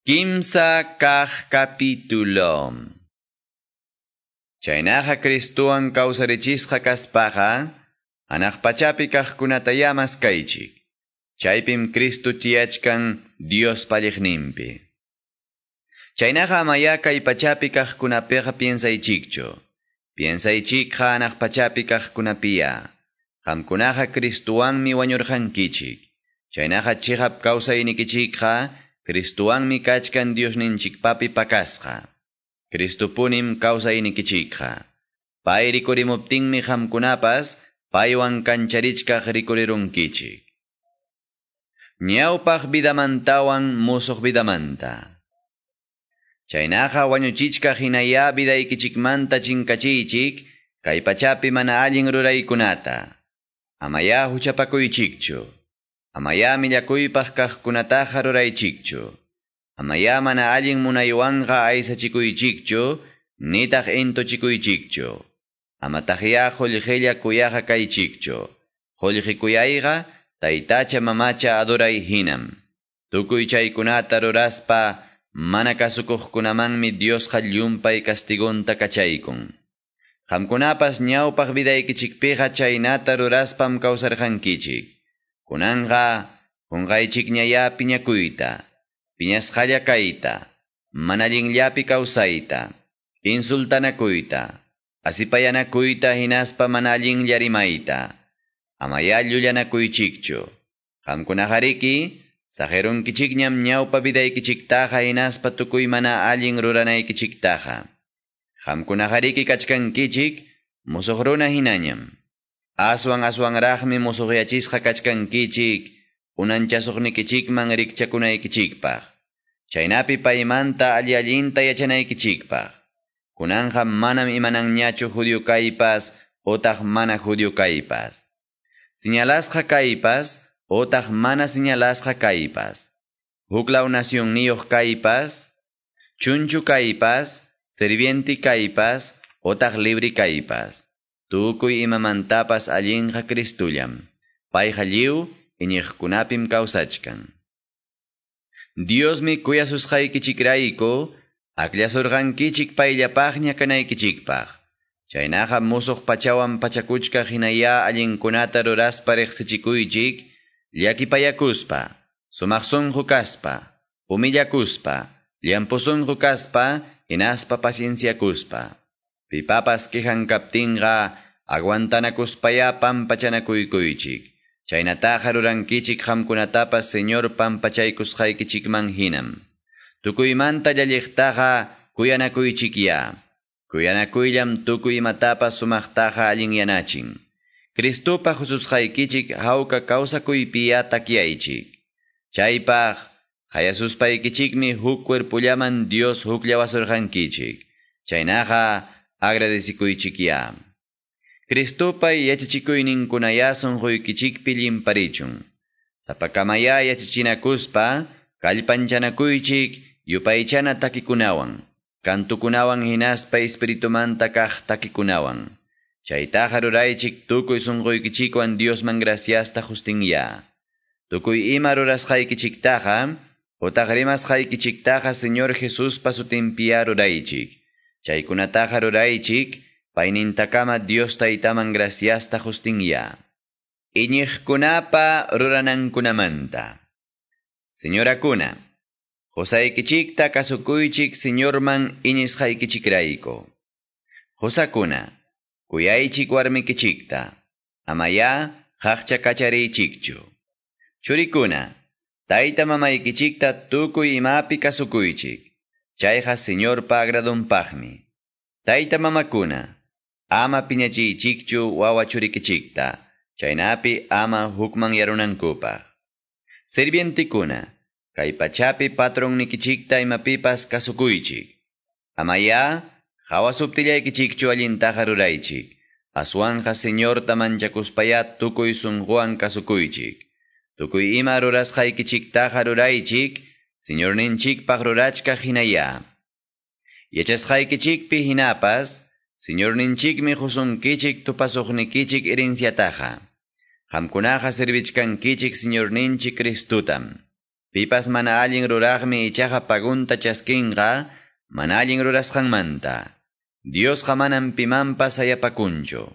Kimsa kah capítulo. Chaynaja Cristuan kawsarichisqa kaspaqa, anaq pachapi kaqkunata llamas kaychik. Chaypim Cristo tiyachkan Dios paliqninpi. Chaynaqa amaya kay pachapi kaqkunapiqa piensaychikchu. Piensaychikqa anaq pachapi kaqkunapiya. Qamkunaqa Cristuwanmi wañurqankichik. Chaynaqa chihap kawsaynikichikqa Cristuwanmi kachkan Diosninchikpapi pakasqa. Cristupunim kawsaynikichikqa. Pay rikurimuptinmi qamkunapas paywan kancharichkaq rikurirunkichik. Ñawpaq vidamantawan musuq vidamanta. Chaynaqa wañuchichka hinaya vidaykichikmanta chinkachiychik kay pachapi mana allin ruraykunata. Amaya huchapakuychikchu. Amaya millakuypaq kaqkunataqa ruraychikchu. Amaya mana allin munaywanqa aysachikuychikchu, nitaq intuchikuychikchu. Amataqya qullqilla kuyaqa kaychikchu. Qullqikuyayqa taytacha mamacha adoray hinam. Tukuy chaykunata ruraspa mana kasukuqkunamanmi Diosqa llumpay castigunta kachaykun. Qamkunapas ñawpaq vidaykichikpiqa chaynata ruraspam kawsarqankichik. Kunanqa qunqaychikñaya piñakuyta, piñasqalla kayta, manallinllapi kawsayta, insultanakuyta, asipayanakuyta hinaspa mana allinlla rimayta, amaya llullanakuychikchu. Qamkunaqariki, sajerunkichikñam ñawpa vidaykichiktaqa hinaspa tukuy mana allin ruranaykichiktaqa. Qamkunaqariki kachkankichik, musuq runa hinañam. Aswan aswanraqmi musuqyachisqa kachkankichik, unanchasuqnikichikman rikchakunaykichikpaq. Chaynapi paymanta alli allinta yachanaykichikpaq. Kunanqa manam imananñachu judío kaypas, otaq mana judío kaypas. Señalasqa kaypas, otaq mana señalasqa kaypas. Huklaw nacionniyuq kaypas, chunchu kaypas, servienti kaypas, otaq libri kaypas. Tukuy imamantapas allinqa Cristullam. Payqa lliw iñiqkunapim kawsachkan. Diosmi kuyasusqaykichikrayku, aklasurqankichik payllapaqña kanaykichikpaq. Chaynaqa musuq pachawan pachakuchka hinaya allinkunata ruraspa riqsichikuychik, llakipayakuspa, sumaq sunqu kaspa, umillakuspa, llampusunqu kaspa, hinaspa pacienciakuspa. Pipapas quejan kaptinqa, aguantanakuspaya pampachanakuykuychik. Chaynataqa rurankichik qamkunatapas Señor pampachaykusqaykichikman hinam. Tukuymanta llalliqtaqa kuyanakuychikya. Kuyanakuyllam tukuy imatapas sumaqtaqa allin yanachin. Cristupa Jesusqaykichik hawka kawsakuypiya takyaychik. Chaypaq, qayasuspaykichikmi huk cuerpullaman Dios hukllawasurqankichik. Chaynaqa, agradecikuychikya. Cristopay yachachikuyninkunaya sunquykichikpi llimparichun. Sapakamaya yachachinakuspa, kallpanchanakuychik yupaychana takikunawan. Kantukunawan hinaspa espiritumanta kaq takikunawan. Chaytaqa ruraychik tukuy sunquykichikwan Diosman graciasta justinya. Tukuy ima rurasqaykichiktaqa, utaq rimasqaykichiktaqa Señor Jesuspa sutinpiya ruraychik. Chaykunataqa ruraychik, paynintakama Dios taytaman graciasta justinya. Iñiqkunapa ruranankunamanta. Señorakuna, Josaykichikta kasukuychik Señorman iñisqaykichikrayku. Josakuna, kuyaychik warmikichikta, amaya qaqcha kachariychikchu. Churikuna, tayta mamaykichikta tukuy imapi kasukuychik. Chayqa Señorpa agradunpaqmi. Tayta mamakuna, ama piñachiychikchu wawa churikichikta, chaynapi ama hukman yarunankupaq. Sirvientikuna, kay pachapi patronnikichikta imapipas kasukuychik. Amaya, hawasuptillaykichikchu allintaqa ruraychik. Aswanqa Señorta manchakuspaya tukuy sunquwan kasukuychik. Tukuy ima rurasqaykichiktaqa ruraychik, Señorninchikpaq rurachka hinaya. Yachasqaykichikpi hinapas, Señorninchikmi husunkichik tupasuqnikichik herenciataqa. Qamkunaqa servichkankichik Señorninchik Cristutam. Pipas mana allin ruraqmi ichaqa pagunta chaskinqa, mana allin rurasqanmanta. Diosqa manam pimanpas ayapakunchu.